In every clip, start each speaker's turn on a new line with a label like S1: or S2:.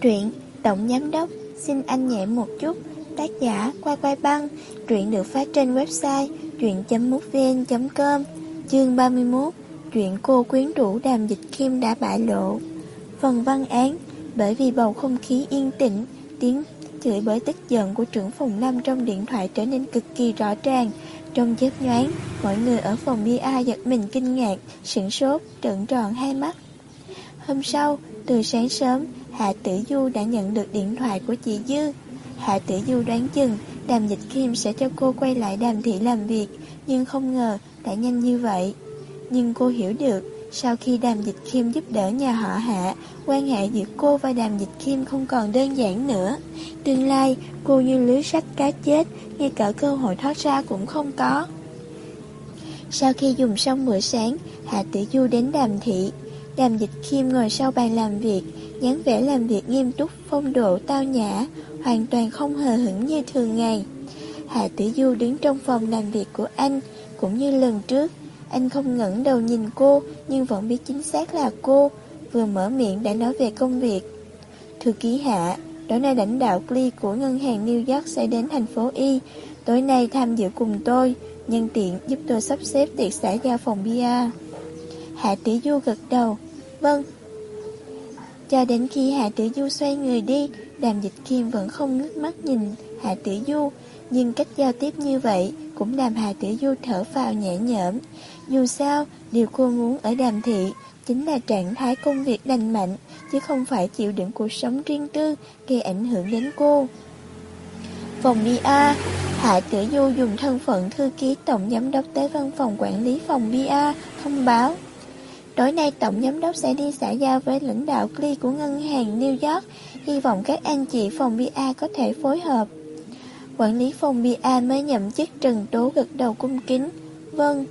S1: Truyện Tổng Giám Đốc. Xin anh nhẹ một chút. Tác giả Quay Quay Băng. Truyện được phát trên website truyện.mútvn.com Chương 31 Chuyện cô quyến rũ đàm dịch kim đã bại lộ. Phần văn án Bởi vì bầu không khí yên tĩnh Tiếng chửi bởi tức giận của trưởng phòng lâm trong điện thoại trở nên cực kỳ rõ ràng. Trong chớp nhoáng Mọi người ở phòng BI giật mình kinh ngạc Sửng sốt, trợn tròn hai mắt. Hôm sau, từ sáng sớm Hạ Tử Du đã nhận được điện thoại của chị Dư. Hạ Tử Du đoán chừng Đàm Dịch Kim sẽ cho cô quay lại đàm thị làm việc, nhưng không ngờ đã nhanh như vậy. Nhưng cô hiểu được, sau khi Đàm Dịch Kim giúp đỡ nhà họ Hạ, quan hệ giữa cô và Đàm Dịch Kim không còn đơn giản nữa. Tương lai, cô như lưới sách cá chết, ngay cả cơ hội thoát ra cũng không có. Sau khi dùng xong bữa sáng, Hạ Tử Du đến Đàm Thị. Đàm Dịch khiêm ngồi sau bàn làm việc, dáng vẻ làm việc nghiêm túc, phong độ tao nhã, hoàn toàn không hờ hững như thường ngày. Hạ Tử Du đứng trong phòng làm việc của anh, cũng như lần trước. Anh không ngẩng đầu nhìn cô, nhưng vẫn biết chính xác là cô. Vừa mở miệng đã nói về công việc. Thư ký Hạ, tối nay lãnh đạo Cli của ngân hàng New York sẽ đến thành phố Y. Tối nay tham dự cùng tôi, nhân tiện giúp tôi sắp xếp tiệc xã giao phòng bia. Hạ Tử Du gật đầu. Vâng, cho đến khi Hạ Tử Du xoay người đi, đàm dịch kim vẫn không ngước mắt nhìn Hạ Tử Du, nhưng cách giao tiếp như vậy cũng làm Hạ Tử Du thở vào nhẹ nhõm. Dù sao, điều cô muốn ở đàm thị chính là trạng thái công việc lành mạnh, chứ không phải chịu đựng cuộc sống riêng tư gây ảnh hưởng đến cô. Phòng BA Hạ Tử Du dùng thân phận thư ký tổng giám đốc tới văn phòng quản lý phòng BA thông báo Tối nay Tổng Giám đốc sẽ đi xã giao với lãnh đạo CLI của ngân hàng New York, hy vọng các anh chị phòng BA có thể phối hợp. Quản lý phòng BA mới nhậm chức Trần Tố gật đầu cung kính. Vâng.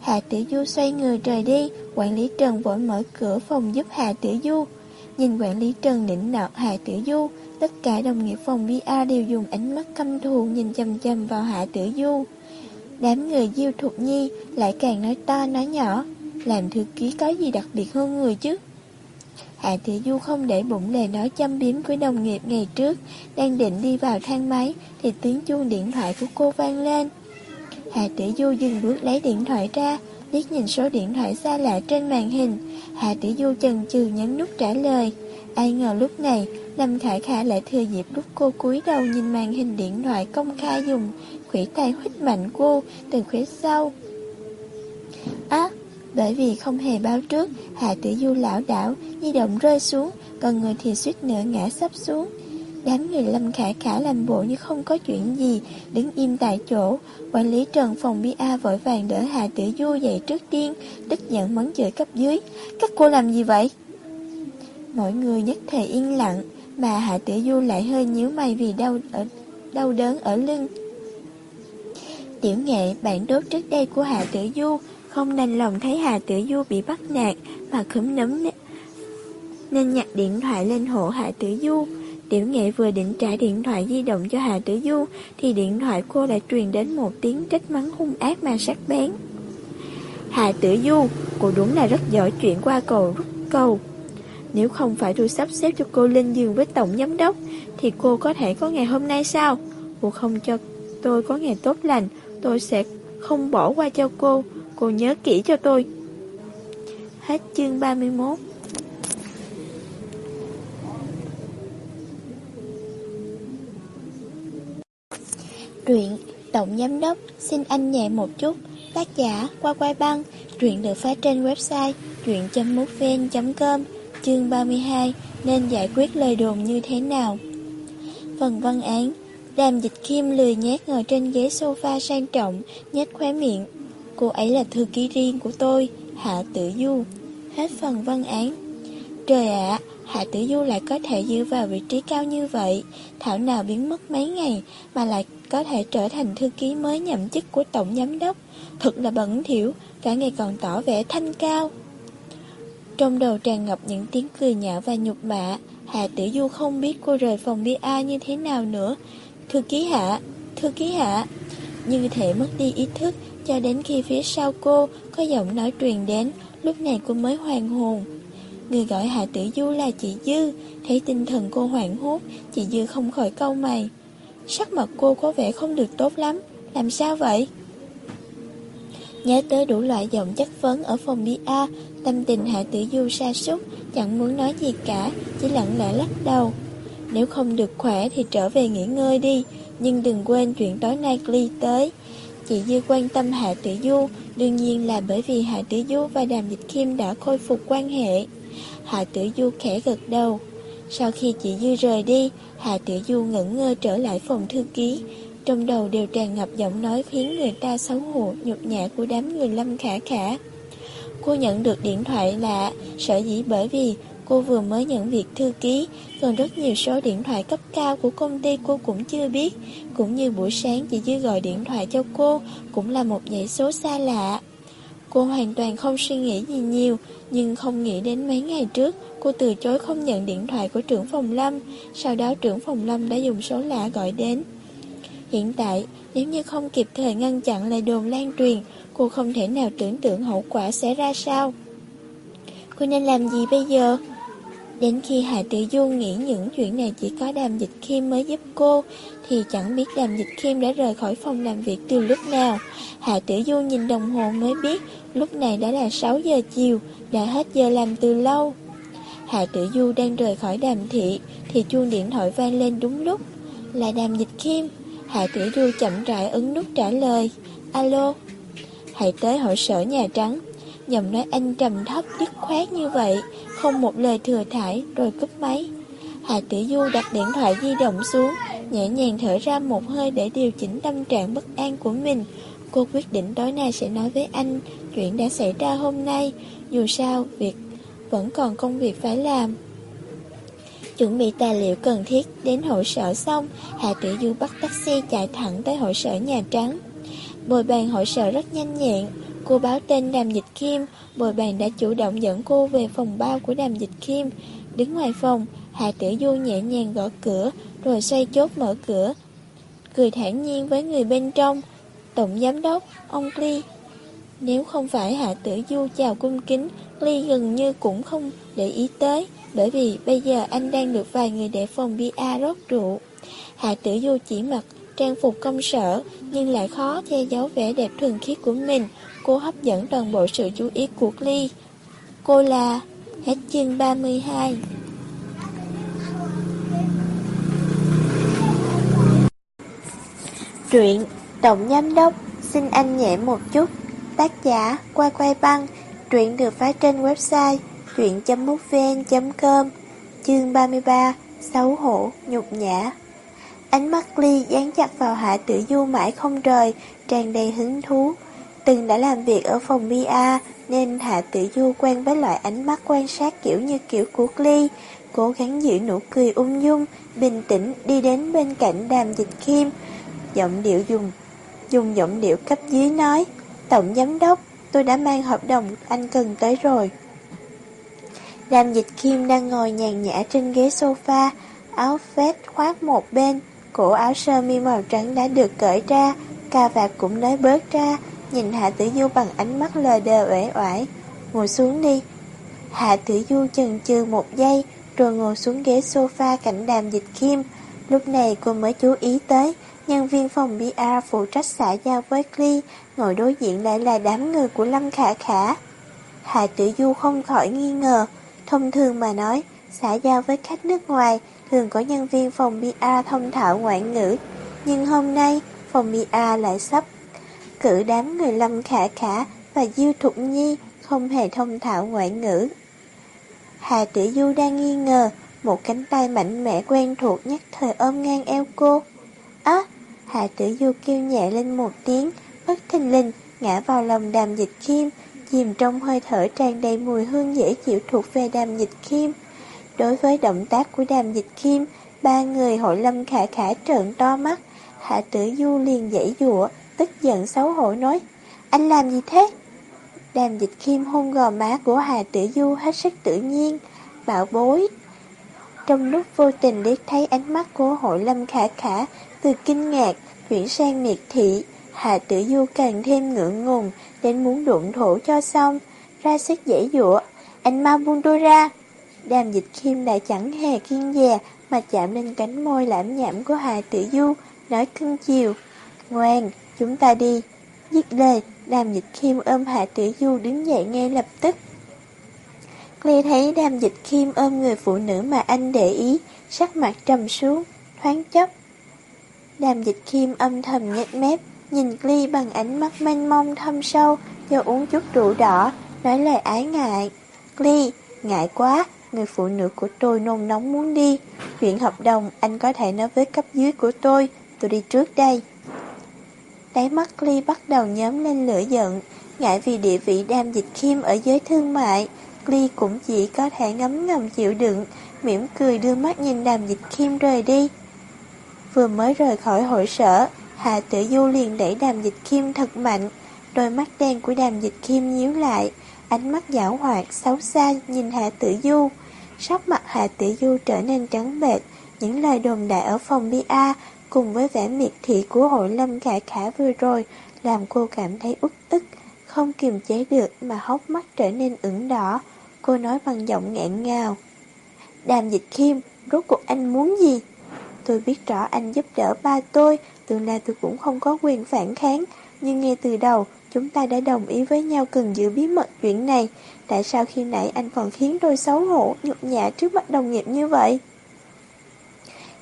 S1: Hạ Tử Du xoay người rời đi, quản lý Trần vội mở cửa phòng giúp Hạ Tử Du. Nhìn quản lý Trần nịnh nọt Hạ Tử Du, tất cả đồng nghiệp phòng BA đều dùng ánh mắt căm thù nhìn chầm chầm vào Hạ Tử Du. Đám người Diêu Thục Nhi lại càng nói to nói nhỏ, làm thư ký có gì đặc biệt hơn người chứ? Hạ Thị Du không để bụng lời nói châm biếm của đồng nghiệp ngày trước, Đang định đi vào thang máy Thì tiếng chuông điện thoại của cô vang lên. Hạ Thị Du dừng bước lấy điện thoại ra, liếc nhìn số điện thoại xa lạ trên màn hình. Hạ Thị Du chần chừ nhấn nút trả lời. Ai ngờ lúc này, Lâm Khải Khả lại thừa dịp lúc cô cúi đầu nhìn màn hình điện thoại công khai dùng, Khủy tay huyết mạnh cô từ phía sau bởi vì không hề báo trước, Hạ Tử Du lão đảo, di động rơi xuống, còn người thì suýt nữa ngã sắp xuống. Đám người Lâm Khả Khả làm bộ như không có chuyện gì, đứng im tại chỗ. Quản lý Trần phòng BA vội vàng đỡ Hạ Tử Du dậy trước tiên, tức giận mắng chửi cấp dưới. Các cô làm gì vậy? Mọi người nhất thời yên lặng, mà Hạ Tử Du lại hơi nhíu mày vì đau ở đau đớn ở lưng. Tiểu nghệ bạn đốt trước đây của Hạ Tử Du không đành lòng thấy Hà Tử Du bị bắt nạt Mà khấm nấm Nên nhặt điện thoại lên hộ Hà Tử Du. Tiểu nghệ vừa định trả điện thoại di động cho Hà Tử Du, Thì điện thoại cô lại truyền đến một tiếng trách mắng hung ác mà sắc bén. Hà Tử Du, Cô đúng là rất giỏi chuyện qua cầu, rút cầu Nếu không phải tôi sắp xếp cho cô lên giường với tổng giám đốc, Thì cô có thể có ngày hôm nay sao? Cô không cho tôi có ngày tốt lành, Tôi sẽ không bỏ qua cho cô. Cô nhớ kỹ cho tôi. Hết chương 31 Truyện Tổng Giám Đốc, Xin anh nhẹ một chút. Tác giả Qua quay Băng, Truyện được phát trên website truyện.mútvn.com Chương 32 Nên giải quyết lời đồn như thế nào? Phần văn án, Đàm dịch kim lười nhét ngồi trên ghế sofa sang trọng Nhét khóe miệng. Cô ấy là thư ký riêng của tôi, Hạ Tử Du. Hết phần văn án. Trời ạ, Hạ Tử Du lại có thể giữ vào vị trí cao như vậy. Thảo nào biến mất mấy ngày mà lại có thể trở thành thư ký mới nhậm chức của Tổng Giám Đốc. Thật là bẩn thỉu, cả ngày còn tỏ vẻ thanh cao. Trong đầu tràn ngập những tiếng cười nhạo và nhục mạ. Hạ Tử Du không biết cô rời phòng đi A như thế nào nữa. Thư ký Hạ, thư ký Hạ. Như thể mất đi ý thức, cho đến khi phía sau cô có giọng nói truyền đến, lúc này cô mới hoàn hồn. Người gọi Hạ Tử Du là chị Dư. Thấy tinh thần cô hoảng hốt Chị Dư không khỏi câu mày. Sắc mặt cô có vẻ không được tốt lắm. Làm sao vậy? Nhớ tới đủ loại giọng chất vấn ở phòng bia Tâm tình Hạ Tử Du sa sút Chẳng muốn nói gì cả Chỉ lặng lẽ lắc đầu. Nếu không được khỏe thì trở về nghỉ ngơi đi Nhưng đừng quên chuyện tối nay Glee tới. Chị Dư quan tâm Hạ Tử Du, Đương nhiên là bởi vì Hạ Tử Du và Đàm Dịch Kim đã khôi phục quan hệ. Hạ Tử Du khẽ gật đầu. Sau khi chị Dư rời đi, Hạ Tử Du ngẩn ngơ trở lại phòng thư ký. Trong đầu đều tràn ngập giọng nói khiến người ta xấu hổ, nhục nhã của đám người lâm khả khả. Cô nhận được điện thoại lạ Sở dĩ bởi vì cô vừa mới nhận việc thư ký, Còn rất nhiều số điện thoại cấp cao của công ty cô cũng chưa biết. Cũng như buổi sáng chị Dư gọi điện thoại cho cô, Cũng là một dãy số xa lạ. Cô hoàn toàn không suy nghĩ gì nhiều, Nhưng không nghĩ đến mấy ngày trước, Cô từ chối không nhận điện thoại của trưởng phòng Lâm. Sau đó trưởng phòng Lâm đã dùng số lạ gọi đến. Hiện tại, nếu như không kịp thời ngăn chặn lời đồn lan truyền, Cô không thể nào tưởng tượng hậu quả sẽ ra sao. Cô nên làm gì bây giờ? Đến khi Hạ Tử Du nghĩ những chuyện này chỉ có Đàm Dịch Khiêm mới giúp cô, Thì chẳng biết Đàm Dịch Khiêm đã rời khỏi phòng làm việc từ lúc nào. Hạ Tử Du nhìn đồng hồ mới biết, Lúc này đã là 6 giờ chiều, Đã hết giờ làm từ lâu. Hạ Tử Du đang rời khỏi đàm thị, Thì chuông điện thoại vang lên đúng lúc. Là Đàm Dịch Khiêm. Hạ Tử Du chậm rãi ấn nút trả lời. Alo. Hãy tới hội sở Nhà Trắng. Giọng nói anh trầm thấp, dứt khoát như vậy. Không một lời thừa thải, Rồi cúp máy. Hà Tử Du đặt điện thoại di động xuống, Nhẹ nhàng thở ra một hơi để điều chỉnh tâm trạng bất an của mình. Cô quyết định tối nay sẽ nói với anh, Chuyện đã xảy ra hôm nay. Dù sao, việc vẫn còn công việc phải làm. Chuẩn bị tài liệu cần thiết Đến hội sở xong Hạ Tử Du bắt taxi chạy thẳng tới hội sở Nhà Trắng. Bồi bàn hội sở rất nhanh nhẹn Cô báo tên Đàm Dịch Kim. Bồi bàn đã chủ động dẫn cô về phòng bao của Đàm Dịch Kim. Đứng ngoài phòng Hạ Tử Du nhẹ nhàng gõ cửa Rồi xoay chốt mở cửa. Cười thản nhiên với người bên trong. Tổng Giám đốc, ông ly. Nếu không phải Hạ Tử Du chào cung kính ly gần như cũng không để ý tới Bởi vì bây giờ anh đang được vài người để phòng bia rót rượu. Hạ Tử Du chỉ mặc trang phục công sở Nhưng lại khó che giấu vẻ đẹp thuần khiết của mình. Cô hấp dẫn toàn bộ sự chú ý của ly Cô là Hết chương 32 Truyện Tổng Giám Đốc Xin anh nhẹ một chút. Tác giả quay Quay Băng Truyện được phát trên website truyện.mútvn.com Chương 33 Xấu hổ, nhục nhã. Ánh mắt Ly dán chặt vào hạ tử du mãi không rời Tràn đầy hứng thú. Từng đã làm việc ở phòng Mia, Nên hạ tử du quen với loại ánh mắt quan sát kiểu như kiểu của Ly Cố gắng giữ nụ cười ung dung, Bình tĩnh đi đến bên cạnh đàm dịch kim. Giọng điệu dùng Dùng giọng điệu cấp dưới nói, Tổng giám đốc, Tôi đã mang hợp đồng anh cần tới rồi. Đàm dịch kim đang ngồi nhàn nhã trên ghế sofa, Áo vest khoác một bên, Cổ áo sơ mi màu trắng đã được cởi ra, Cà vạt cũng nới bớt ra Nhìn Hạ Tử Du bằng ánh mắt lờ đờ uể oải. Ngồi xuống đi. Hạ Tử Du chần chừ một giây, Rồi ngồi xuống ghế sofa cạnh đàm dịch kim. Lúc này cô mới chú ý tới, Nhân viên phòng PR phụ trách xã giao với Clee, Ngồi đối diện lại là đám người của Lâm Khả Khả. Hạ Tử Du không khỏi nghi ngờ, Thông thường mà nói, Xã giao với khách nước ngoài Thường có nhân viên phòng PR thông thạo ngoại ngữ. Nhưng hôm nay, Phòng PR lại sắp cử đám người Lâm Khả Khả và Diêu Thục Nhi không hề thông thạo ngoại ngữ. Hà Tử Du đang nghi ngờ, một cánh tay mạnh mẽ quen thuộc nhất thời ôm ngang eo cô. Á, Hà Tử Du kêu nhẹ lên một tiếng, bất thình lình, ngã vào lòng đàm dịch kim, chìm trong hơi thở tràn đầy mùi hương dễ chịu thuộc về đàm dịch kim. Đối với động tác của đàm dịch kim, ba người hội lâm khả khả trợn to mắt, Hạ Tử Du liền dãy dụa, tức giận xấu hổ nói, anh làm gì thế? Đàm dịch kim hôn gò má của Hà Tử Du hết sức tự nhiên, bạo bối. Trong lúc vô tình liếc thấy ánh mắt của hội lâm khả khả, từ kinh ngạc, chuyển sang miệt thị, Hà Tử Du càng thêm ngượng ngùng, đến muốn đụng thổ cho xong, ra sức dễ dụa, anh mau buông tôi ra. Đàm dịch khiêm đã chẳng hề kiên dè mà chạm lên cánh môi lãm nhảm của Hà Tử Du, nói cưng chiều. Ngoan, chúng ta đi. Dứt lời, đàm dịch khiêm ôm hạ Tử Du đứng dậy ngay lập tức. Ly thấy đàm dịch khiêm ôm người phụ nữ mà anh để ý, sắc mặt trầm xuống, thoáng chốc. Đàm dịch khiêm âm thầm nhếch mép, nhìn Ly bằng ánh mắt mênh mông thâm sâu, cho uống chút rượu đỏ, nói lời ái ngại. Ly, ngại quá, người phụ nữ của tôi nôn nóng muốn đi. Chuyện hợp đồng anh có thể nói với cấp dưới của tôi, tôi đi trước đây. Đáy mắt Ly bắt đầu nhóm lên lửa giận, ngại vì địa vị đam dịch khiêm ở giới thương mại. Ly cũng chỉ có thể ngấm ngầm chịu đựng, mỉm cười đưa mắt nhìn đàm dịch khiêm rời đi. Vừa mới rời khỏi hội sở, Hạ Tử Du liền đẩy đàm dịch khiêm thật mạnh, đôi mắt đen của đàm dịch khiêm nhíu lại, ánh mắt giảo hoạt, xấu xa nhìn Hạ Tử Du. Sắc mặt Hạ Tử Du trở nên trắng bệch, những lời đồn đại ở phòng Bia cùng với vẻ miệt thị của hội lâm khả khả vừa rồi làm cô cảm thấy ức không kiềm chế được mà hốc mắt trở nên ửng đỏ. Cô nói bằng giọng nghẹn ngào. Đàm dịch khiêm, rốt cuộc anh muốn gì? Tôi biết rõ anh giúp đỡ ba tôi, từ nay tôi cũng không có quyền phản kháng, nhưng ngay từ đầu, chúng ta đã đồng ý với nhau cần giữ bí mật chuyện này. Tại sao khi nãy anh còn khiến tôi xấu hổ, nhục nhã trước mặt đồng nghiệp như vậy?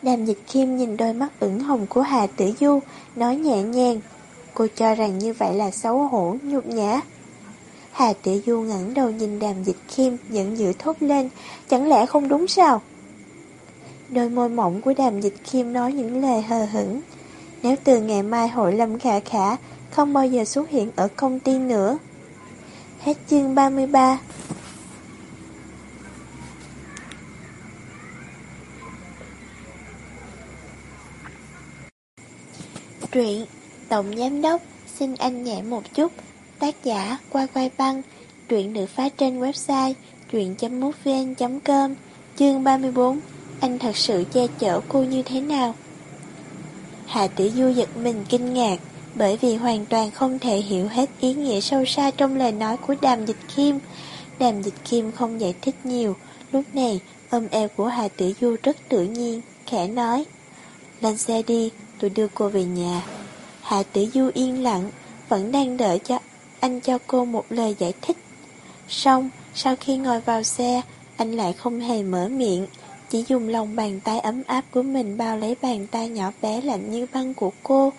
S1: Đàm dịch khiêm nhìn đôi mắt ửng hồng của Hà Tử Du, nói nhẹ nhàng. Cô cho rằng như vậy là xấu hổ, nhục nhã. Hà Tử Du ngẩng đầu nhìn đàm dịch khiêm, giận dữ thốt lên, chẳng lẽ không đúng sao? Đôi môi mỏng của đàm dịch khiêm nói những lời hờ hững. Nếu từ ngày mai hội lâm khả khả không bao giờ xuất hiện ở công ty nữa. Hết chương 33 Truyện Tổng Giám Đốc Xin anh nhẹ một chút Tác giả Qua Quay Băng Truyện được phát trên website truyện.mútvn.com Chương 34 Anh thật sự che chở cô như thế nào? Hạ Tử Du giật mình kinh ngạc bởi vì hoàn toàn không thể hiểu hết ý nghĩa sâu xa trong lời nói của Đàm Dịch Kim. Đàm Dịch Kim không giải thích nhiều, lúc này ôm eo của Hà Tử Du rất tự nhiên, khẽ nói. Lên xe đi, tôi đưa cô về nhà. Hà Tử Du yên lặng, vẫn đang đợi cho anh cho cô một lời giải thích. Xong, sau khi ngồi vào xe, anh lại không hề mở miệng, chỉ dùng lòng bàn tay ấm áp của mình bao lấy bàn tay nhỏ bé lạnh như băng của cô,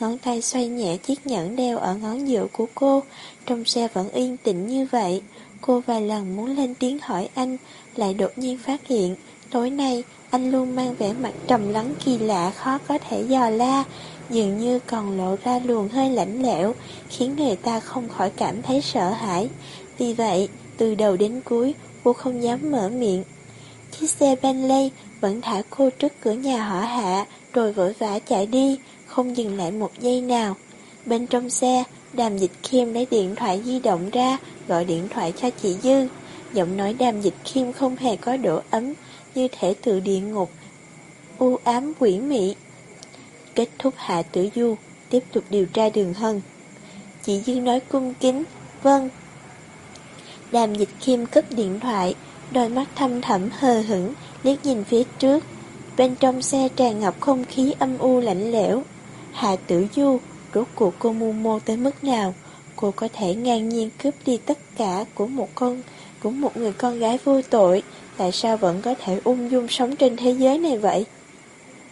S1: ngón tay xoay nhẹ chiếc nhẫn đeo ở ngón giữa của cô. Trong xe vẫn yên tĩnh như vậy. Cô vài lần muốn lên tiếng hỏi anh, lại đột nhiên phát hiện, tối nay anh luôn mang vẻ mặt trầm lắng kỳ lạ khó có thể dò la, dường như còn lộ ra luồng hơi lạnh lẽo, khiến người ta không khỏi cảm thấy sợ hãi. Vì vậy, từ đầu đến cuối, cô không dám mở miệng. Chiếc xe Bentley vẫn thả cô trước cửa nhà họ hạ, rồi vội vã chạy đi, không dừng lại một giây nào. Bên trong xe, đàm dịch khiêm lấy điện thoại di động ra, gọi điện thoại cho chị Dư. Giọng nói đàm dịch khiêm không hề có độ ấm, như thể từ địa ngục, u ám quỷ mị. Kết thúc hạ tử du, tiếp tục điều tra đường hân. Chị dương nói cung kính, vâng. Đàm dịch khiêm cất điện thoại, đôi mắt thâm thẳm hờ hững, liếc nhìn phía trước. Bên trong xe tràn ngập không khí âm u lạnh lẽo. Hạ tử du, rốt cuộc cô mưu mô tới mức nào? Cô có thể ngang nhiên cướp đi tất cả của một con, của một người con gái vô tội, tại sao vẫn có thể ung dung sống trên thế giới này vậy?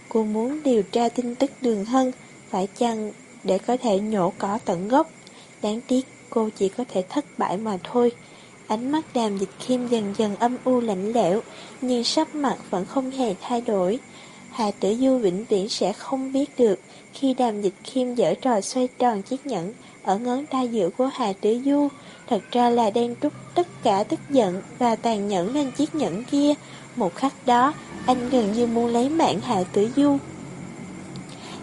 S1: Cô muốn điều tra tin tức đường hân, phải chăng để có thể nhổ cỏ tận gốc? Đáng tiếc cô chỉ có thể thất bại mà thôi. Ánh mắt đàm dịch khiêm dần dần âm u lạnh lẽo, nhưng sắc mặt vẫn không hề thay đổi. Hà tử du vĩnh viễn sẽ không biết được khi đàm dịch khiêm dở trò xoay tròn chiếc nhẫn ở ngón tay giữa của Hà tử du, thật ra là đang trút tất cả tức giận và tàn nhẫn lên chiếc nhẫn kia. Một khắc đó, anh gần như muốn lấy mạng Hà tử du.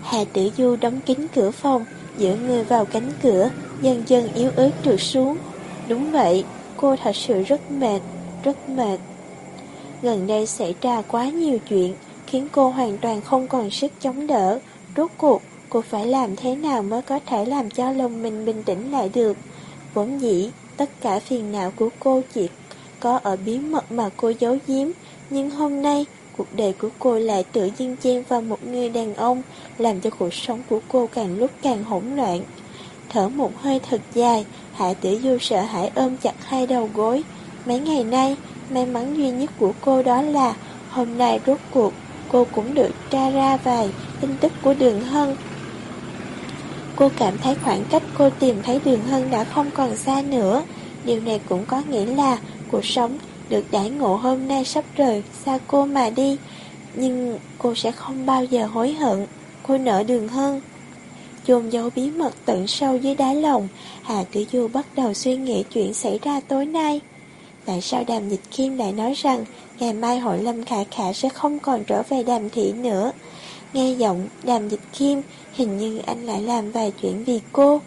S1: Hà tử du đóng kín cửa phòng, giữa người vào cánh cửa, dần dần yếu ớt trượt xuống. Đúng vậy, Cô thật sự rất mệt, rất mệt. Gần đây xảy ra quá nhiều chuyện, khiến cô hoàn toàn không còn sức chống đỡ. Rốt cuộc, cô phải làm thế nào mới có thể làm cho lòng mình bình tĩnh lại được. Vốn dĩ, tất cả phiền não của cô chỉ có ở bí mật mà cô giấu giếm, nhưng hôm nay cuộc đời của cô lại tự nhiên chen vào một người đàn ông, làm cho cuộc sống của cô càng lúc càng hỗn loạn. Thở một hơi thật dài, Hạ Tử Du sợ hãi ôm chặt hai đầu gối. Mấy ngày nay, may mắn duy nhất của cô đó là hôm nay rốt cuộc cô cũng được tra ra vài tin tức của Đường Hân. Cô cảm thấy khoảng cách cô tìm thấy Đường Hân đã không còn xa nữa. Điều này cũng có nghĩa là cuộc sống được đãi ngộ hôm nay sắp rời xa cô mà đi. Nhưng cô sẽ không bao giờ hối hận. Cô nợ Đường Hân. Chôn dấu bí mật tận sâu dưới đáy lòng, Hà Tử Du bắt đầu suy nghĩ chuyện xảy ra tối nay. Tại sao đàm dịch kim lại nói rằng ngày mai hội lâm khả khả sẽ không còn trở về đàm thị nữa? Nghe giọng đàm dịch kim, hình như anh lại làm vài chuyện vì cô.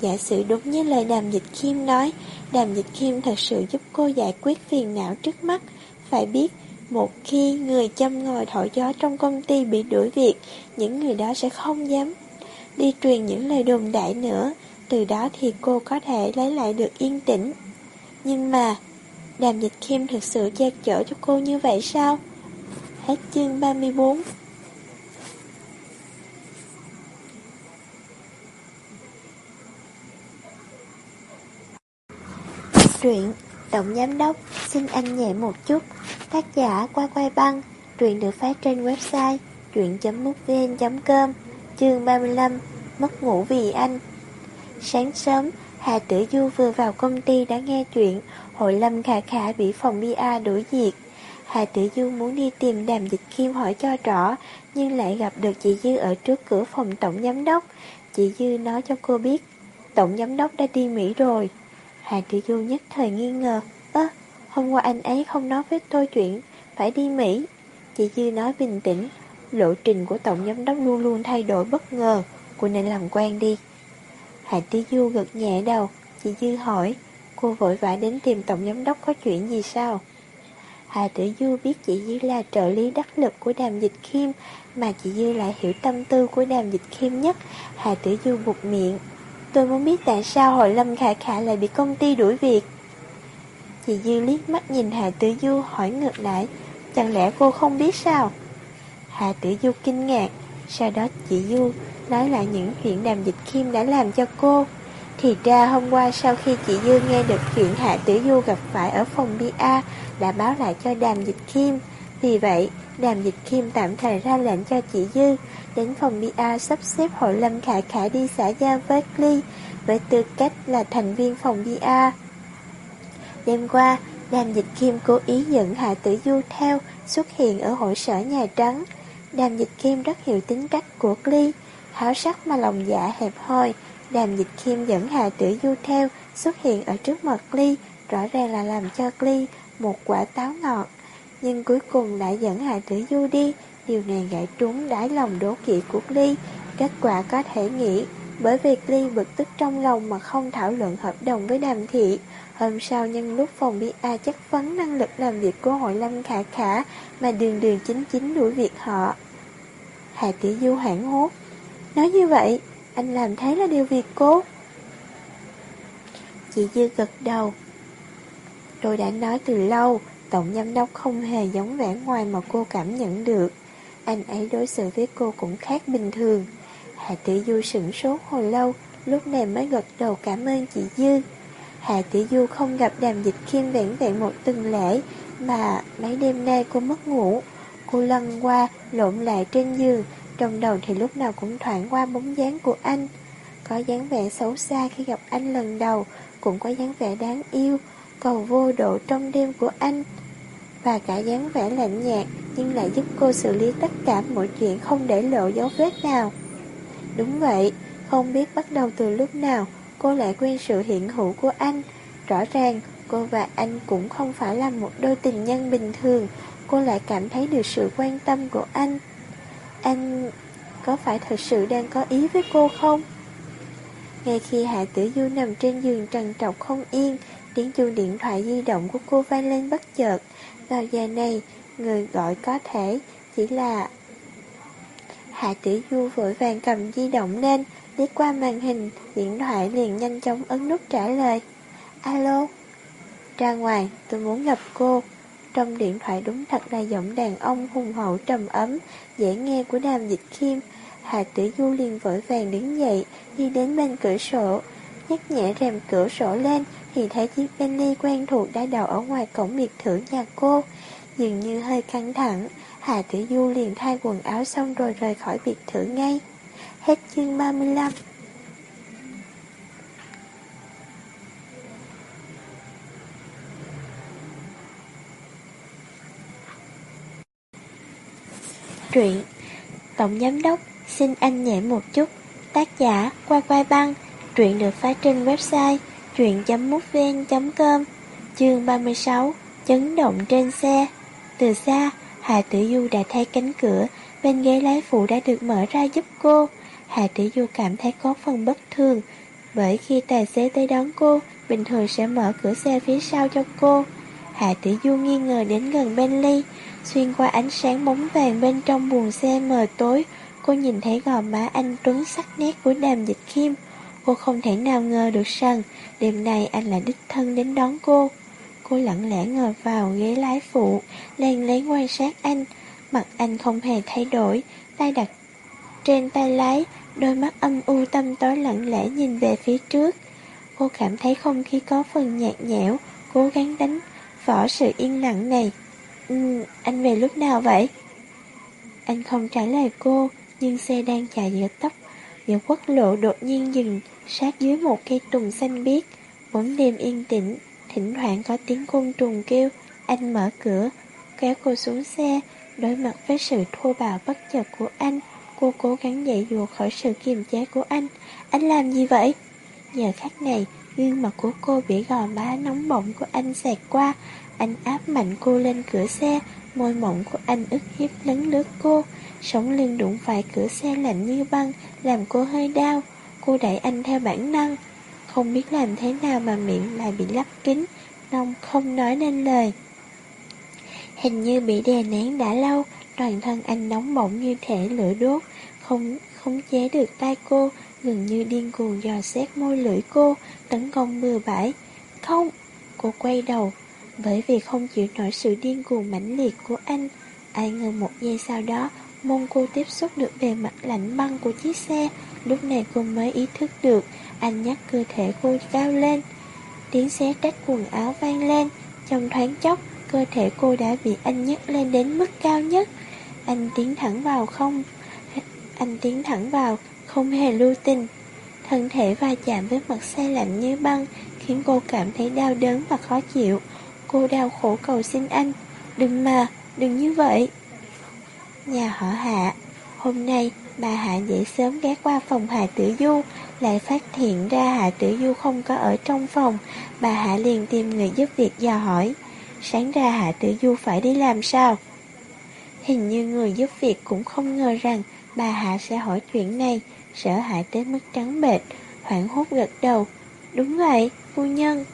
S1: Giả sử đúng như lời đàm dịch kim nói, đàm dịch kim thật sự giúp cô giải quyết phiền não trước mắt. Phải biết, một khi người châm ngồi thổi gió trong công ty bị đuổi việc, những người đó sẽ không dám đi truyền những lời đồn đại nữa, từ đó thì cô có thể lấy lại được yên tĩnh. Nhưng mà, đàm dịch kim thực sự che chở cho cô như vậy sao? Hết chương 34 Truyện. Tổng Giám Đốc, xin anh nhẹ một chút. Tác giả qua quay băng, Truyện được phát trên website truyện.mútvn.com Chương 35 Mất ngủ vì anh. Sáng sớm, Hà Tử Du vừa vào công ty đã nghe chuyện, Hội Lâm Khả Khả bị phòng BA đuổi diệt Hà Tử Du muốn đi tìm đàm dịch kim hỏi cho rõ, Nhưng lại gặp được chị Dư ở trước cửa phòng tổng giám đốc. Chị Dư nói cho cô biết, Tổng giám đốc đã đi Mỹ rồi. Hà Tử Du nhất thời nghi ngờ Ơ, hôm qua anh ấy không nói với tôi chuyện Phải đi Mỹ. Chị Dư nói bình tĩnh Lộ trình của Tổng Giám đốc luôn luôn thay đổi bất ngờ Cô nên làm quen đi. Hà Tí Du gật nhẹ đầu Chị Dư hỏi Cô vội vã đến tìm Tổng Giám đốc có chuyện gì sao? Hà Tử Du biết chị Dư là trợ lý đắc lực của Đàm Dịch Khiêm Mà chị Dư lại hiểu tâm tư của Đàm Dịch Khiêm nhất. Hà Tử Du buộc miệng Tôi muốn biết tại sao Hội Lâm Khả Khả lại bị công ty đuổi việc. Chị Dư liếc mắt nhìn Hà Tử Du, hỏi ngược lại, Chẳng lẽ cô không biết sao? Hà Tử Du kinh ngạc, Sau đó chị Du nói lại những chuyện Đàm Dịch Kim đã làm cho cô. Thì ra hôm qua sau khi chị Dư nghe được chuyện Hạ Tử Du gặp phải ở phòng BA Đã báo lại cho Đàm Dịch Kim. Vì vậy, Đàm Dịch Kim tạm thời ra lệnh cho chị Dư Đến phòng BA sắp xếp hội lâm khả khả đi xã giao với Ly Với tư cách là thành viên phòng BA Đêm qua, Đàm Dịch Kim cố ý dẫn Hạ Tử Du theo xuất hiện ở hội sở Nhà Trắng. Đàm Dịch Kim rất hiểu tính cách của Ly, Háo sắc mà lòng dạ hẹp hòi. Đàm Dịch Kim dẫn Hạ Tử Du theo Xuất hiện ở trước mặt Ly, Rõ ràng là làm cho Ly Một quả táo ngọt. Nhưng cuối cùng lại dẫn Hạ Tử Du đi Điều này gãy trúng đáy lòng đố kỵ của Ly Kết quả có thể nghĩ Bởi vì Ly bực tức trong lòng Mà không thảo luận hợp đồng với Đàm Thị Hôm sau nhân lúc phòng BA chất vấn năng lực làm việc của hội lâm khả khả Mà đường đường chính chính đuổi việc họ Hà Tỷ Du hoảng hốt Nói như vậy, anh làm thế là điều việc cố Chị Dư gật đầu. Tôi đã nói từ lâu, Tổng Giám Đốc không hề giống vẻ ngoài mà cô cảm nhận được. Anh ấy đối xử với cô cũng khác bình thường. Hà Tử Du sửng sốt hồi lâu, lúc này mới gật đầu cảm ơn chị Dư. Hà Tử Du không gặp đàm dịch khiêm vẹn vẹn một tuần lễ, mà mấy đêm nay cô mất ngủ. Cô lăn qua, lộn lại trên giường, trong đầu thì lúc nào cũng thoảng qua bóng dáng của anh Có dáng vẻ xấu xa khi gặp anh lần đầu Cũng có dáng vẻ đáng yêu Cầu vô độ trong đêm của anh và cả dáng vẻ lạnh nhạt Nhưng lại giúp cô xử lý tất cả mọi chuyện Không để lộ dấu vết nào Đúng vậy Không biết bắt đầu từ lúc nào Cô lại quen sự hiện hữu của anh Rõ ràng cô và anh cũng không phải là một đôi tình nhân bình thường Cô lại cảm thấy được sự quan tâm của anh anh có phải thật sự đang có ý với cô không? Ngay khi Hạ Tử Du nằm trên giường trần trọc không yên, tiếng chuông điện thoại di động của cô vang lên bất chợt. Vào giờ này, người gọi có thể chỉ là... Hạ Tử Du vội vàng cầm di động lên, liếc qua màn hình, điện thoại liền nhanh chóng ấn nút trả lời. Alo? Ra ngoài, tôi muốn gặp cô. Trong điện thoại đúng thật là giọng đàn ông hùng hậu trầm ấm, dễ nghe của đàm dịch khiêm. Hà tử du liền vội vàng đứng dậy, đi đến bên cửa sổ, nhắc nhẹ rèm cửa sổ lên, thì thấy chiếc Bentley quen thuộc đã đậu ở ngoài cổng biệt thự nhà cô. Dường như hơi căng thẳng, Hà Tử Du liền thay quần áo xong rồi rời khỏi biệt thự ngay. Hết chương 35 Truyện Tổng Giám Đốc Xin anh nhẹ một chút Tác giả Qua Quai Băng Truyện được phát trên website truyện.mútven.com Chương 36 Chấn động trên xe. Từ xa, Hà Tử Du đã thấy cánh cửa Bên ghế lái phụ đã được mở ra giúp cô. Hà Tử Du cảm thấy có phần bất thường Bởi khi tài xế tới đón cô Bình thường sẽ mở cửa xe phía sau cho cô. Hà Tử Du nghi ngờ đến gần Bentley Xuyên qua ánh sáng bóng vàng bên trong buồng xe mờ tối Cô nhìn thấy gò má anh Tuấn sắc nét của đàm dịch khiêm. Cô không thể nào ngờ được rằng Đêm nay anh lại đích thân đến đón cô. Cô lặng lẽ ngồi vào ghế lái phụ Len lấy quan sát anh. Mặt anh không hề thay đổi Tay đặt trên tay lái Đôi mắt âm u tâm tối lặng lẽ nhìn về phía trước. Cô cảm thấy không khí có phần nhạt nhẽo Cố gắng đánh vỏ sự yên lặng này. Ừ, anh về lúc nào vậy? Anh không trả lời cô Nhưng xe đang chạy giữa tốc Giữa quốc lộ đột nhiên dừng Sát dưới một cây tùng xanh biếc, Bóng đêm yên tĩnh, Thỉnh thoảng có tiếng côn trùng kêu. Anh mở cửa, Kéo cô xuống xe, Đối mặt với sự thô bạo bất chợt của anh. Cô cố gắng dậy dùa khỏi sự kiềm chế của anh. Anh làm gì vậy? Giờ khắc này, Gương mặt của cô bị gò má nóng bỏng của anh xẹt qua. Anh áp mạnh cô lên cửa xe, Môi mỏng của anh ức hiếp lấn lướt cô. Sống lưng đụng phải cửa xe lạnh như băng, Làm cô hơi đau. Cô đẩy anh theo bản năng. Không biết làm thế nào mà miệng lại bị lắp kín Nông không nói nên lời. Hình như bị đè nén đã lâu, Toàn thân anh nóng bỏng như thể lửa đốt, Không khống chế được tay cô, Gần như điên cuồng dò xét môi lưỡi cô, Tấn công bừa bãi. Không! Cô quay đầu, Bởi vì không chịu nổi sự điên cuồng mãnh liệt của anh. Ai ngờ một giây sau đó, Mông cô tiếp xúc được bề mặt lạnh băng của chiếc xe Lúc này cô mới ý thức được Anh nhắc cơ thể cô cao lên. Tiếng xé trách quần áo vang lên. Trong thoáng chốc Cơ thể cô đã bị anh nhấc lên đến mức cao nhất. Anh tiến thẳng vào không Anh tiến thẳng vào Không hề lưu tình. Thân thể va chạm với mặt xe lạnh như băng Khiến cô cảm thấy đau đớn và khó chịu. Cô đau khổ cầu xin anh Đừng mà, đừng như vậy. Nhà họ hạ Hôm nay bà Hạ dậy sớm ghé qua phòng Hạ Tử Du Lại phát hiện ra Hạ Tử Du không có ở trong phòng. Bà Hạ liền tìm người giúp việc dò hỏi Sáng ra Hạ Tử Du phải đi làm sao? Hình như người giúp việc cũng không ngờ rằng Bà Hạ sẽ hỏi chuyện này Sợ hãi tới mức trắng bệch Hoảng hốt gật đầu Đúng vậy, phu nhân.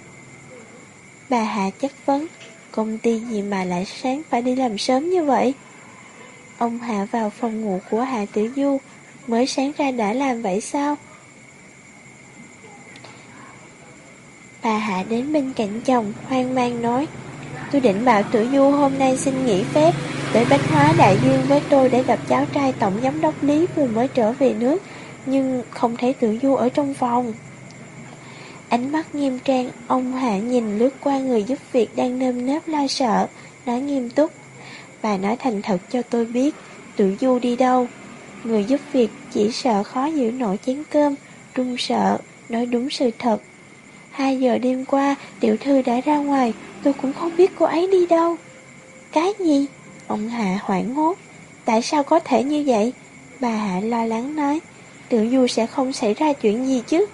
S1: Bà Hạ chất vấn Công ty gì mà lại sáng phải đi làm sớm như vậy? Ông Hạ vào phòng ngủ của Hạ Tử Du, Mới sáng ra đã làm vậy sao? Bà Hạ đến bên cạnh chồng, Hoang mang nói, Tôi định bảo Tử Du hôm nay xin nghỉ phép Để bách hóa đại dương với tôi Để gặp cháu trai tổng giám đốc Lý Vừa mới trở về nước, Nhưng không thấy Tử Du ở trong phòng. Ánh mắt nghiêm trang, Ông Hạ nhìn lướt qua người giúp việc Đang nơm nớp lo sợ, Nói nghiêm túc Bà nói thành thật cho tôi biết Tử Du đi đâu. Người giúp việc chỉ sợ khó giữ nổi chén cơm Trung sợ, Nói đúng sự thật. Hai giờ đêm qua, Tiểu thư đã ra ngoài, Tôi cũng không biết cô ấy đi đâu. Cái gì? Ông Hạ hoảng hốt. Tại sao có thể như vậy? Bà Hạ lo lắng nói. Tiểu Du sẽ không xảy ra chuyện gì chứ?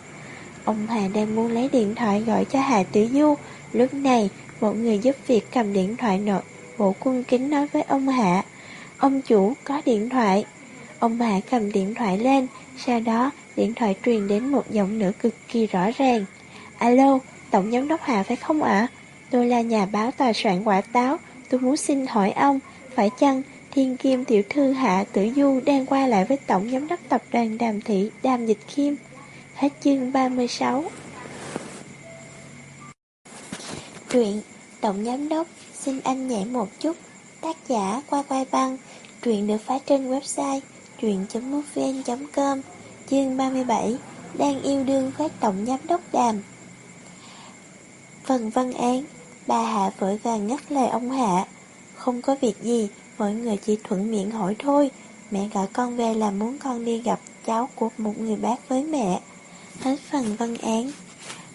S1: Ông Hà đang muốn lấy điện thoại gọi cho Hà Tiểu Du. Lúc này, Một người giúp việc cầm điện thoại nội Bộ quân kính nói với ông Hạ. Ông chủ có điện thoại. Ông Hạ cầm điện thoại lên Sau đó điện thoại truyền đến một giọng nữ cực kỳ rõ ràng. Alo, Tổng Giám đốc Hạ phải không ạ? Tôi là nhà báo tòa soạn quả táo. Tôi muốn xin hỏi ông Phải chăng Thiên Kim Tiểu Thư Hạ Tử Du đang qua lại với Tổng Giám đốc Tập đoàn Đàm Thị Đàm Dịch Kim Hết chương 36 Truyện Tổng Giám Đốc Xin anh nhảy một chút. Tác giả Qua Quay Băng. Truyện được phát trên website truyện.mútvn.com Chương 37 Đang yêu đương với Tổng Giám Đốc Đàm. Phần văn án. Bà Hạ vội vàng ngắt lời ông Hạ. Không có việc gì, Mọi người chỉ thuận miệng hỏi thôi. Mẹ gọi con về là muốn con đi gặp cháu của một người bác với mẹ. Hết phần văn án.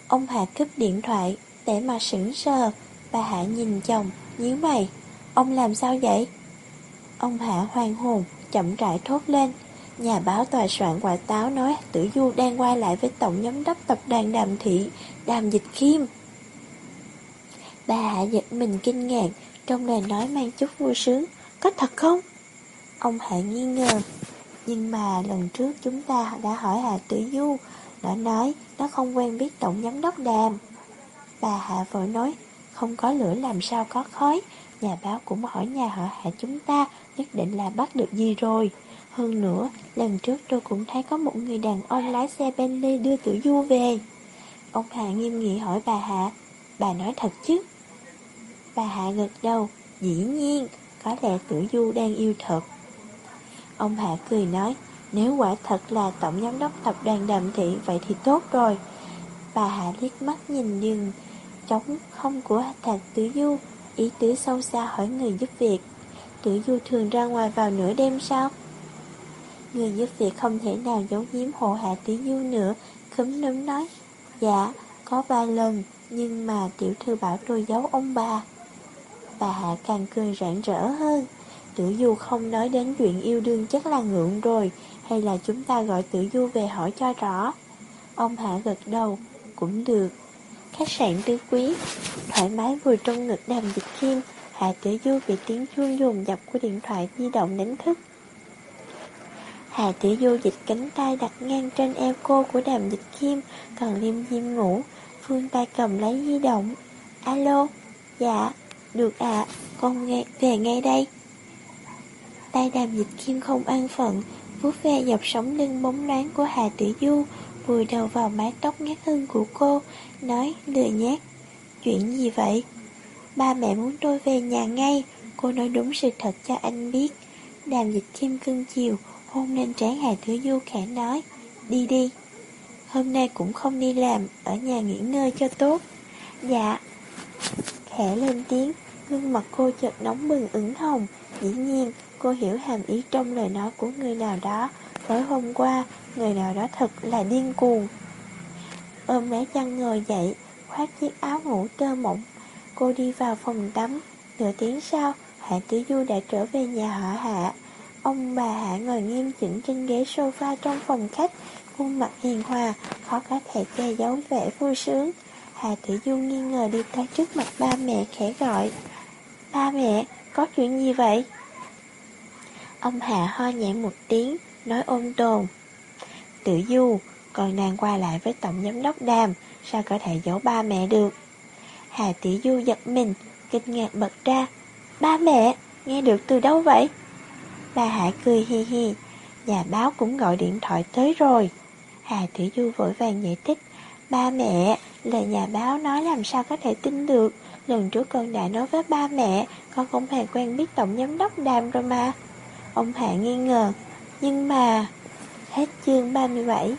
S1: Ông Hạ cướp điện thoại Để mà sững sờ. Bà Hạ nhìn chồng nhíu mày, Ông làm sao vậy? Ông Hạ hoang hồn, Chậm rãi thốt lên. Nhà báo tòa soạn quả táo nói Tử Du đang quay lại với tổng giám đốc tập đoàn Đàm Thị, Đàm Dịch Khiêm. Bà Hạ giật mình kinh ngạc, Trong lời nói mang chút vui sướng, Có thật không? Ông Hạ nghi ngờ, Nhưng mà lần trước chúng ta đã hỏi Hạ Tử Du Nó nói nó không quen biết tổng giám đốc đàm. Bà Hạ vội nói không có lửa làm sao có khói. Nhà báo cũng hỏi nhà họ Hạ chúng ta, Nhất định là bắt được gì rồi. Hơn nữa, Lần trước tôi cũng thấy có một người đàn ông lái xe Bentley đưa Tử Du về. Ông Hạ nghiêm nghị hỏi bà Hạ, Bà nói thật chứ? Bà Hạ gật đầu, Dĩ nhiên, Có lẽ Tử Du đang yêu thật. Ông Hạ cười nói, Nếu quả thật là tổng giám đốc tập đoàn đàm thị, Vậy thì tốt rồi. Bà Hạ liếc mắt nhìn đường Trống không của thằng Tử Du. Ý tứ sâu xa hỏi người giúp việc. Tử Du thường ra ngoài vào nửa đêm sao? Người giúp việc không thể nào giấu giếm hộ hạ Tử Du nữa Khấm núm nói. Dạ có ba lần, Nhưng mà tiểu thư bảo tôi giấu ông bà. Bà Hạ càng cười rạng rỡ hơn. Tử Du không nói đến chuyện yêu đương chắc là ngượng rồi, Hay là chúng ta gọi Tử Du về hỏi cho rõ. Ông Hạ gật đầu. Cũng được. Khách sạn tứ quý. Thoải mái vừa trong ngực đàm dịch kim Hạ Tử Du bị tiếng chuông dồn dập của điện thoại di động đánh thức. Hà Tử Du dịch cánh tay đặt ngang trên eo cô của đàm dịch kim, Còn liêm diêm ngủ. Phương tay cầm lấy di động. Alo? Dạ Được ạ. Con nghe, về ngay đây. Tay đàm dịch kim không an phận, vuốt ve dọc sống lưng bóng loáng của Hà Tử Du. Vùi đầu vào mái tóc ngát hương của cô, Nói, lười nhát. Chuyện gì vậy? Ba mẹ muốn tôi về nhà ngay. Cô nói đúng sự thật cho anh biết. Đàm dịch kim cưng chiều, Hôn lên trán Hà thứ Du khẽ nói, Đi đi. Hôm nay cũng không đi làm, Ở nhà nghỉ ngơi cho tốt. Dạ. Khẽ lên tiếng, Gương mặt cô chợt nóng bừng ửng hồng. Dĩ nhiên, cô hiểu hàm ý trong lời nói của người nào đó. Tối hôm qua Người nào đó thật là điên cuồng. Ôm lấy chăn ngồi dậy Khoác chiếc áo ngủ tơ mộng. Cô đi vào phòng tắm. Nửa tiếng sau Hạ Tử Du đã trở về nhà họ Hạ. Ông bà Hạ ngồi nghiêm chỉnh trên ghế sofa trong phòng khách Khuôn mặt hiền hòa Khó có thể che giấu vẻ vui sướng. Hà Tử Du nghi ngờ đi tới trước mặt ba mẹ khẽ gọi Ba mẹ, có chuyện gì vậy? Ông Hạ ho nhẹ một tiếng, nói ôn tồn Tử Du, con đang qua lại với tổng giám đốc đàm Sao có thể giấu ba mẹ được? Hà Tử Du giật mình Kinh ngạc bật ra. Ba mẹ, nghe được từ đâu vậy? Bà Hạ cười hi hi Nhà báo cũng gọi điện thoại tới rồi. Hà Tử Du vội vàng giải thích. Ba mẹ, lời nhà báo nói làm sao có thể tin được? Lần trước con đã nói với ba mẹ Con không hề quen biết tổng giám đốc đàm rồi mà. Ông Hạ nghi ngờ. Nhưng mà Hết chương 37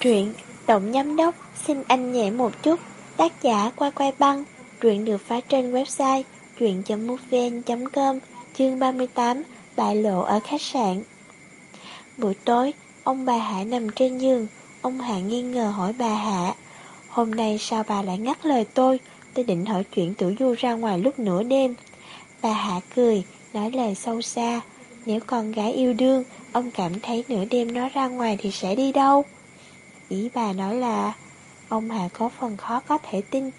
S1: Truyện Tổng Giám Đốc. Xin anh nhẹ một chút. Tác giả qua quay băng. Truyện được phát trên website truyện.mútvn.com Chương 38 Bại lộ ở khách sạn. Buổi tối, Ông bà Hạ nằm trên giường. Ông Hạ nghi ngờ hỏi bà Hạ, Hôm nay sao bà lại ngắt lời tôi? Tôi định hỏi chuyện tử du ra ngoài lúc nửa đêm. Bà Hạ cười, Nói lời sâu xa nếu con gái yêu đương, Ông cảm thấy nửa đêm nó ra ngoài thì sẽ đi đâu? Ý bà nói là, Ông Hạ có phần khó có thể tin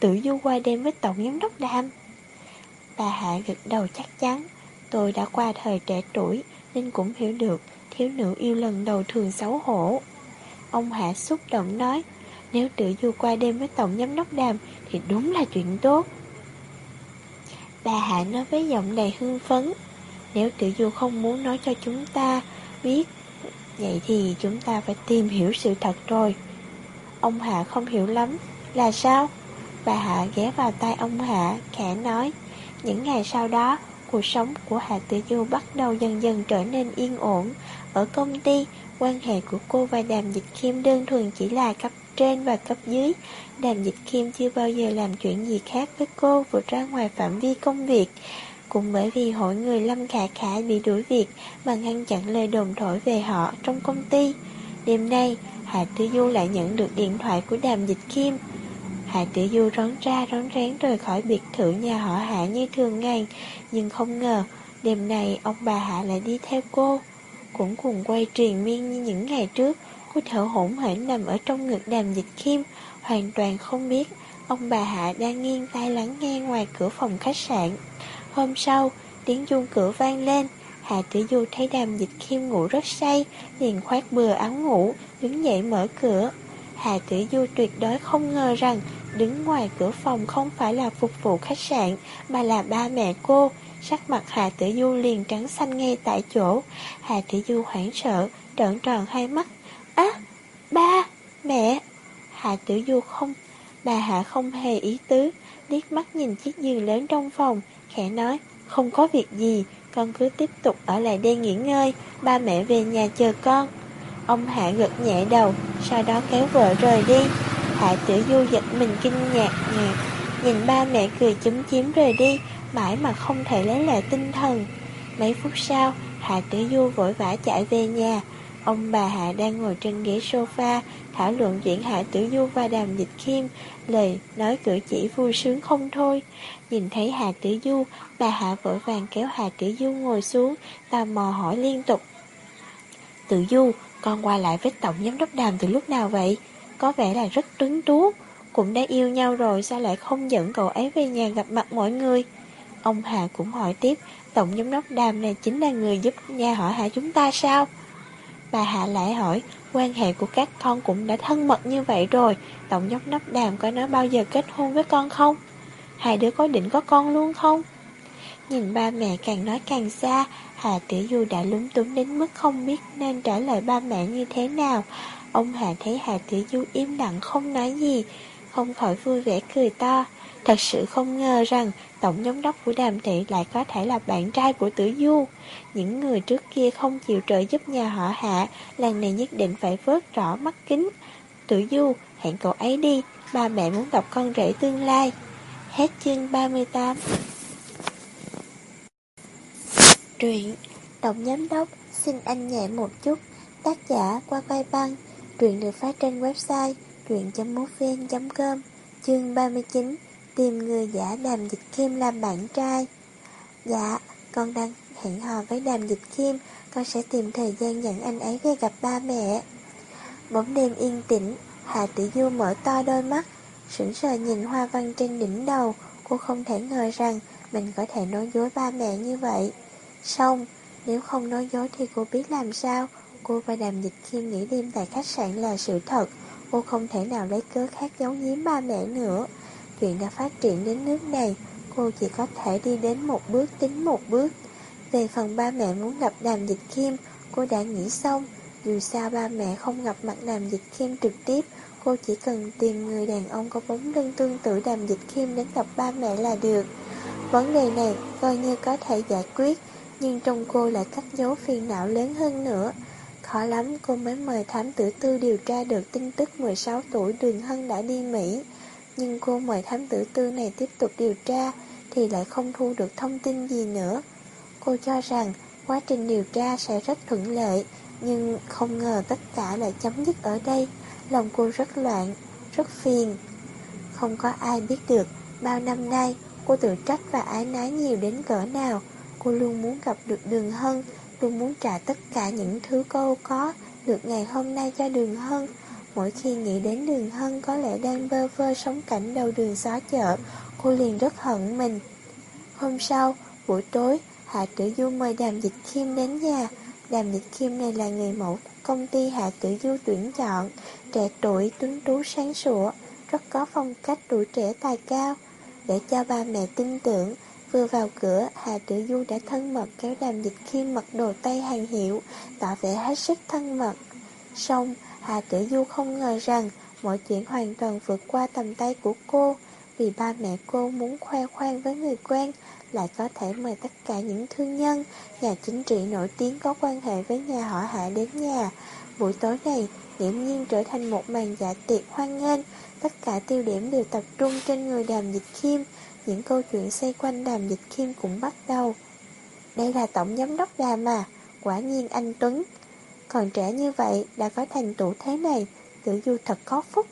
S1: Tử du qua đêm với tổng giám đốc đam Bà Hạ gật đầu chắc chắn, Tôi đã qua thời trẻ tuổi Nên cũng hiểu được Thiếu nữ yêu lần đầu thường xấu hổ. Ông Hạ xúc động nói, Nếu tự du qua đêm với tổng giám đốc đàm Thì đúng là chuyện tốt. Bà Hạ nói với giọng đầy hưng phấn nếu tiểu du không muốn nói cho chúng ta biết Vậy thì chúng ta phải tìm hiểu sự thật rồi. Ông Hạ không hiểu lắm. Là sao? Bà Hạ ghé vào tay ông Hạ, Khẽ nói. Những ngày sau đó, Cuộc sống của Hạ Tử Du bắt đầu dần dần trở nên yên ổn. Ở công ty, Quan hệ của cô và Đàm Dịch Kim đơn thuần chỉ là cấp trên và cấp dưới. Đàm Dịch Kim chưa bao giờ làm chuyện gì khác với cô vượt ra ngoài phạm vi công việc cũng bởi vì hội người Lâm Khả Khả bị đuổi việc mà ngăn chặn lời đồn thổi về họ trong công ty. Đêm nay, Hạ Tử Du lại nhận được điện thoại của Đàm Dịch Kim. Hạ Tử Du rón ra rón rén rời khỏi biệt thự nhà họ Hạ như thường ngày, nhưng không ngờ đêm nay ông bà Hạ lại đi theo cô. Cũng cùng quay truyền miên như những ngày trước, cô thở hổn hển nằm ở trong ngực Đàm Dịch Kim, hoàn toàn không biết ông bà Hạ đang nghiêng tai lắng nghe ngoài cửa phòng khách sạn. Hôm sau, tiếng chuông cửa vang lên, Hạ Tử Du thấy đàm dịch khiêm ngủ rất say, liền khoát bừa áo ngủ, đứng dậy mở cửa. Hạ Tử Du tuyệt đối không ngờ rằng đứng ngoài cửa phòng không phải là phục vụ khách sạn, mà là ba mẹ cô. Sắc mặt Hạ Tử Du liền trắng xanh ngay tại chỗ. Hạ Tử Du hoảng sợ, trợn tròn hai mắt. Á, ba, mẹ. Hạ Tử Du không, bà Hạ không hề ý tứ, liếc mắt nhìn chiếc giường lớn trong phòng, khẽ nói, không có việc gì, con cứ tiếp tục ở lại đây nghỉ ngơi, ba mẹ về nhà chờ con. Ông Hạ gật nhẹ đầu, sau đó kéo vợ rời đi. Hạ tử du giật mình kinh ngạc ngạc, nhìn ba mẹ cười chúm chím rời đi, mãi mà không thể lấy lại tinh thần. Mấy phút sau, Hạ tử du vội vã chạy về nhà, Ông bà Hạ đang ngồi trên ghế sofa thảo luận chuyện Hạ Tử Du và Đàm Dịch Khiêm, lời nói cử chỉ vui sướng không thôi. Nhìn thấy Hạ Tử Du, bà Hạ vội vàng kéo Hạ Tử Du ngồi xuống, tò mò hỏi liên tục. Tử Du, con qua lại với Tổng Giám đốc Đàm từ lúc nào vậy? Có vẻ là rất trứng tú, cũng đã yêu nhau rồi sao lại không dẫn cậu ấy về nhà gặp mặt mọi người? Ông Hạ cũng hỏi tiếp, Tổng Giám đốc Đàm này chính là người giúp nhà họ Hạ chúng ta sao? Bà Hạ lại hỏi, quan hệ của các con cũng đã thân mật như vậy rồi, Tổng giám đốc đàm có nói bao giờ kết hôn với con không? Hai đứa có định có con luôn không? Nhìn ba mẹ càng nói càng xa, Hà Tiểu Du đã lúng túng đến mức không biết nên trả lời ba mẹ như thế nào. Ông Hà thấy Hà Tiểu Du im lặng không nói gì, không khỏi vui vẻ cười to. Thật sự không ngờ rằng Tổng giám đốc của Đàm Thị lại có thể là bạn trai của Tử Du. Những người trước kia không chịu trợ giúp nhà họ Hạ, lần này nhất định phải vớt rõ mắt kính. Tử Du, hẹn cậu ấy đi, ba mẹ muốn gặp con rể tương lai. Hết chương 38 Truyện Tổng giám đốc xin anh nhẹ một chút Tác giả qua vai băng Truyện được phát trên website truyện.mútvn.com Chương 39 Tìm người giả đàm dịch kim làm bạn trai. Dạ, con đang hẹn hò với đàm dịch kim Con sẽ tìm thời gian dẫn anh ấy về gặp ba mẹ. Bóng đêm yên tĩnh Hạ Tử Du mở to đôi mắt Sững sờ nhìn hoa văn trên đỉnh đầu. Cô không thể ngờ rằng Mình có thể nói dối ba mẹ như vậy. Xong Nếu không nói dối thì cô biết làm sao? Cô và đàm dịch kim nghỉ đêm tại khách sạn là sự thật. Cô không thể nào lấy cớ khác giấu giếm ba mẹ nữa. Chuyện đã phát triển đến nước này, Cô chỉ có thể đi đến một bước, tính một bước. Về phần ba mẹ muốn gặp đàm dịch kim Cô đã nghĩ xong. Dù sao ba mẹ không gặp mặt đàm dịch kim trực tiếp, Cô chỉ cần tìm người đàn ông có bóng lưng tương tự đàm dịch kim đến gặp ba mẹ là được. Vấn đề này coi như có thể giải quyết, Nhưng trong cô lại cắt dấu phiền não lớn hơn nữa. Khó lắm, cô mới mời thám tử tư điều tra được tin tức 16 tuổi Đường Hân đã đi Mỹ nhưng cô mời thám tử tư này tiếp tục điều tra Thì lại không thu được thông tin gì nữa. Cô cho rằng quá trình điều tra sẽ rất thuận lợi Nhưng không ngờ tất cả lại chấm dứt ở đây. Lòng cô rất loạn, rất phiền. Không có ai biết được Bao năm nay cô tự trách và ái nái nhiều đến cỡ nào. Cô luôn muốn gặp được đường hân Luôn muốn trả tất cả những thứ cô có Được ngày hôm nay cho đường hân. Mỗi khi nghĩ đến đường hân có lẽ đang bơ vơ sống cảnh đầu đường xó chợ, cô liền rất hận mình. Hôm sau, buổi tối, Hạ Tử Du mời Đàm Dịch Khiêm đến nhà. Đàm Dịch Khiêm này là người mẫu công ty Hạ Tử Du tuyển chọn, trẻ tuổi, tuấn tú sáng sủa, rất có phong cách tuổi trẻ tài cao. Để cho ba mẹ tin tưởng, vừa vào cửa, Hà Tử Du đã thân mật kéo Đàm Dịch Khiêm mặc đồ tay hàng hiệu, tỏ vẻ hết sức thân mật. Xong, Hà Tử Du không ngờ rằng mọi chuyện hoàn toàn vượt qua tầm tay của cô, vì ba mẹ cô muốn khoe khoang với người quen, lại có thể mời tất cả những thương nhân, nhà chính trị nổi tiếng có quan hệ với nhà họ hạ đến nhà. Buổi tối này, nghiễm nhiên trở thành một màn dạ tiệc hoan nghênh, tất cả tiêu điểm đều tập trung trên người đàm dịch khiêm, những câu chuyện xoay quanh đàm dịch khiêm cũng bắt đầu. Đây là tổng giám đốc đàm à, quả nhiên anh Tuấn. Còn trẻ như vậy đã có thành tựu thế này, tử du thật có phúc.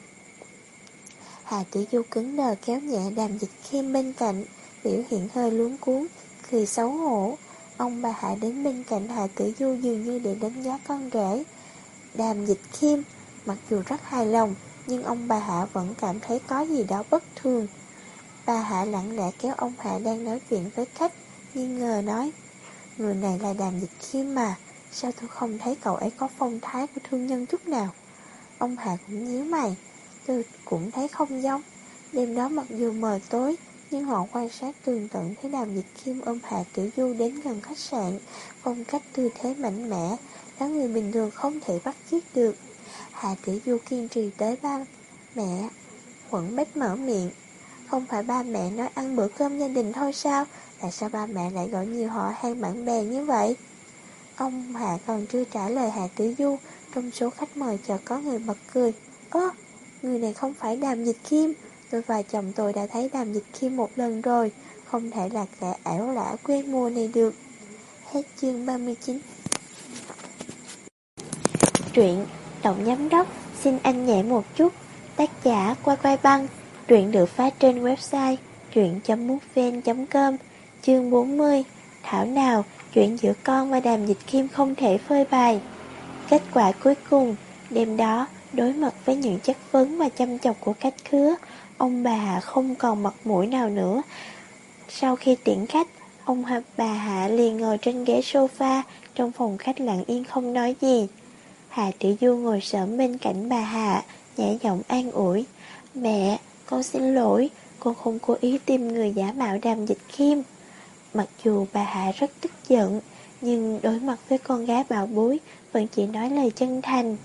S1: Hà Tử Du cứng đờ kéo nhẹ đàm dịch khiêm bên cạnh, biểu hiện hơi luống cuốn, cười xấu hổ. Ông bà Hạ đến bên cạnh Hà Tử Du dường như để đánh giá con rể. Đàm dịch khiêm, mặc dù rất hài lòng, nhưng ông bà Hạ vẫn cảm thấy có gì đó bất thường. Bà Hạ lặng lẽ kéo ông Hạ đang nói chuyện với khách, nghi ngờ nói, người này là đàm dịch khiêm mà, sao tôi không thấy cậu ấy có phong thái của thương nhân chút nào. Ông Hà cũng nhíu mày, tôi cũng thấy không giống. Đêm đó mặc dù mờ tối, nhưng họ quan sát tường tận thấy đàm dịch Kim ôm Hạ Tiểu Du đến gần khách sạn, phong cách tư thế mạnh mẽ, là người bình thường không thể bắt chước được. Hạ Tiểu Du kiên trì tới ba mẹ, quẩn bách mở miệng. Không phải ba mẹ nói ăn bữa cơm gia đình thôi sao? Tại sao ba mẹ lại gọi nhiều họ hàng bạn bè như vậy? Ông Hạ còn chưa trả lời Hạ Tiểu Du, trong số khách mời chợt có người bật cười. Ơ, người này không phải Đàm Dịch Kim, tôi và chồng tôi đã thấy Đàm Dịch Kim một lần rồi, không thể là kẻ ảo lã quê mùa này được. Hết chương 39 Truyện Tổng Giám Đốc. Xin anh nhẹ một chút. Tác giả Quay Quay Băng. Truyện được phát trên website truyện.mútvn.com Chương 40 Thảo nào? Chuyện giữa con và đàm dịch kim không thể phơi bày Kết quả cuối cùng Đêm đó Đối mặt với những chất vấn và chăm chọc của khách khứa Ông bà không còn mặt mũi nào nữa Sau khi tiễn khách Ông bà Hạ liền ngồi trên ghế sofa Trong phòng khách lặng yên không nói gì Hà Tiểu Du ngồi sớm bên cạnh bà Hạ, nhẹ giọng an ủi. Mẹ, con xin lỗi, con không cố ý tìm người giả mạo đàm dịch khiêm. Mặc dù bà Hạ rất tức giận, nhưng đối mặt với con gái bảo bối vẫn chỉ nói lời chân thành.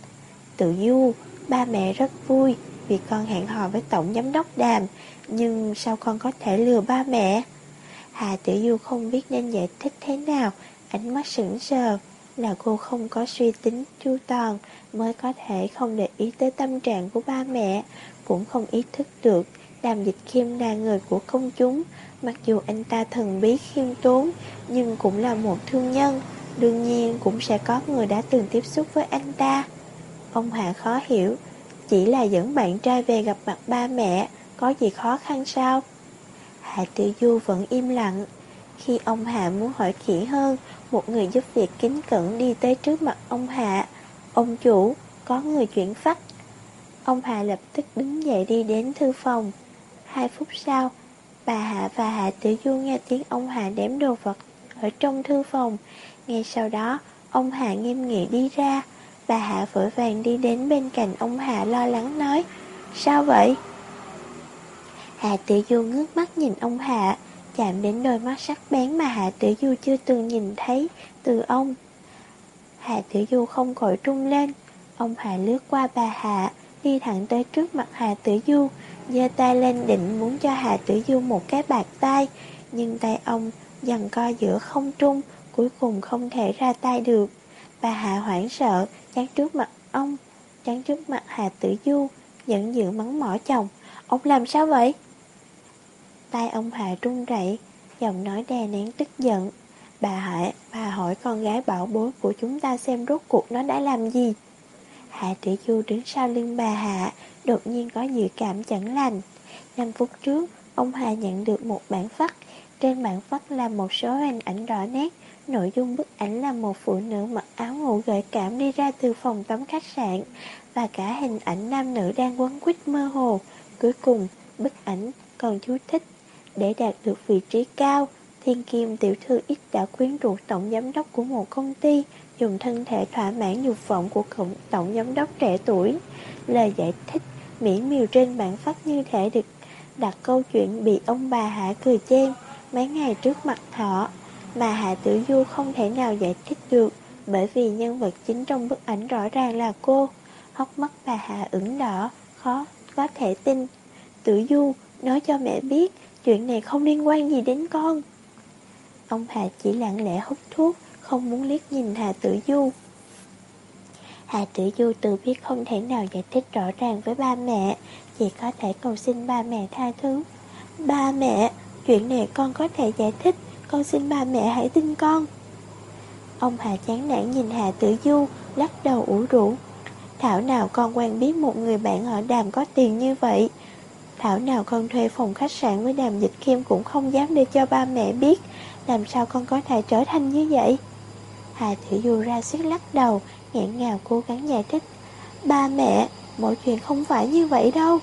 S1: Tự Du, ba mẹ rất vui vì con hẹn hò với tổng giám đốc đàm, nhưng sao con có thể lừa ba mẹ? Hà Tử Du không biết nên giải thích thế nào, ánh mắt sững sờ là cô không có suy tính chu toàn mới có thể không để ý tới tâm trạng của ba mẹ, cũng không ý thức được Đàm Dịch Khiêm là người của công chúng, mặc dù anh ta thần bí khiêm tốn, nhưng cũng là một thương nhân, đương nhiên cũng sẽ có người đã từng tiếp xúc với anh ta. Ông Hạ khó hiểu, chỉ là dẫn bạn trai về gặp mặt ba mẹ, có gì khó khăn sao? Hạ Tiểu Du vẫn im lặng. Khi ông Hạ muốn hỏi kỹ hơn, một người giúp việc kính cẩn đi tới trước mặt ông Hạ. Ông chủ, có người chuyển phát. Ông Hạ lập tức đứng dậy đi đến thư phòng. Hai phút sau, bà Hạ và Hạ Tử Du nghe tiếng ông Hạ đếm đồ vật ở trong thư phòng. Ngay sau đó, ông Hạ nghiêm nghị đi ra. Bà Hạ vội vàng đi đến bên cạnh ông Hạ lo lắng nói Sao vậy? Hạ Tử Du ngước mắt nhìn ông Hạ chạm đến đôi mắt sắc bén mà Hạ Tử Du chưa từng nhìn thấy từ ông. Hạ Tử Du không khỏi trung lên, ông Hạ lướt qua bà Hạ, đi thẳng tới trước mặt Hạ Tử Du, giơ tay lên định muốn cho hà Tử Du một cái bạc tay, nhưng tay ông dần co giữa không trung, cuối cùng không thể ra tay được. Bà Hạ hoảng sợ, chắn trước mặt ông, chắn trước mặt hà Tử Du, giận dữ mắng mỏ chồng. Ông làm sao vậy? tay ông Hạ trung rẩy, giọng nói đè nén tức giận. Bà Hạ, bà hỏi con gái bảo bối của chúng ta xem rốt cuộc nó đã làm gì. Hạ tử Du đứng sau lưng bà Hạ, đột nhiên có dự cảm chẳng lành. Năm phút trước, ông Hà nhận được một bản phắt. Trên bản phắt là một số hình ảnh rõ nét. Nội dung bức ảnh là một phụ nữ mặc áo ngủ gợi cảm đi ra từ phòng tắm khách sạn và cả hình ảnh nam nữ đang quấn quýt mơ hồ. Cuối cùng, bức ảnh còn chú thích để đạt được vị trí cao, Thiên Kim tiểu thư ít đã quyến rũ tổng giám đốc của một công ty, dùng thân thể thỏa mãn dục vọng của tổng giám đốc trẻ tuổi. Lời giải thích miễn miều trên bản phát như thể được đặt câu chuyện bị ông bà Hạ cười chen mấy ngày trước mặt họ, mà Hạ Tử Du không thể nào giải thích được, bởi vì nhân vật chính trong bức ảnh rõ ràng là cô. Hốc mắt bà Hạ ửng đỏ,
S2: khó có thể tin. Tử Du nói cho mẹ biết chuyện này không liên quan gì đến con. Ông Hà chỉ lặng lẽ hút thuốc, không muốn liếc nhìn Hà Tử Du. Hà Tử Du tự biết không thể nào giải thích rõ ràng với ba mẹ, chỉ có thể cầu xin ba mẹ tha thứ. Ba mẹ, chuyện này con có thể giải thích, con xin ba mẹ hãy tin con. Ông Hà chán nản nhìn Hà Tử Du, lắc đầu ủ rũ. Thảo nào con quen biết một người bạn ở đàm có tiền như vậy. Thảo nào con thuê phòng khách sạn với đàm dịch kim cũng không dám để cho ba mẹ biết. Làm sao con có thể trở thành như vậy? Hà Tử Du ra sức lắc đầu, nghẹn ngào cố gắng giải thích. Ba mẹ, mọi chuyện không phải như vậy đâu.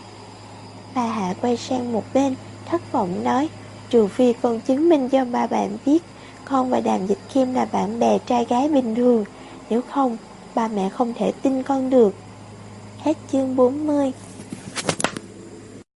S2: Bà Hạ quay sang một bên, thất vọng nói, trừ phi con chứng minh cho ba bạn biết, con và Đàm Dịch Kim là bạn bè trai gái bình thường, nếu không, ba mẹ không thể tin con được. Hết chương 40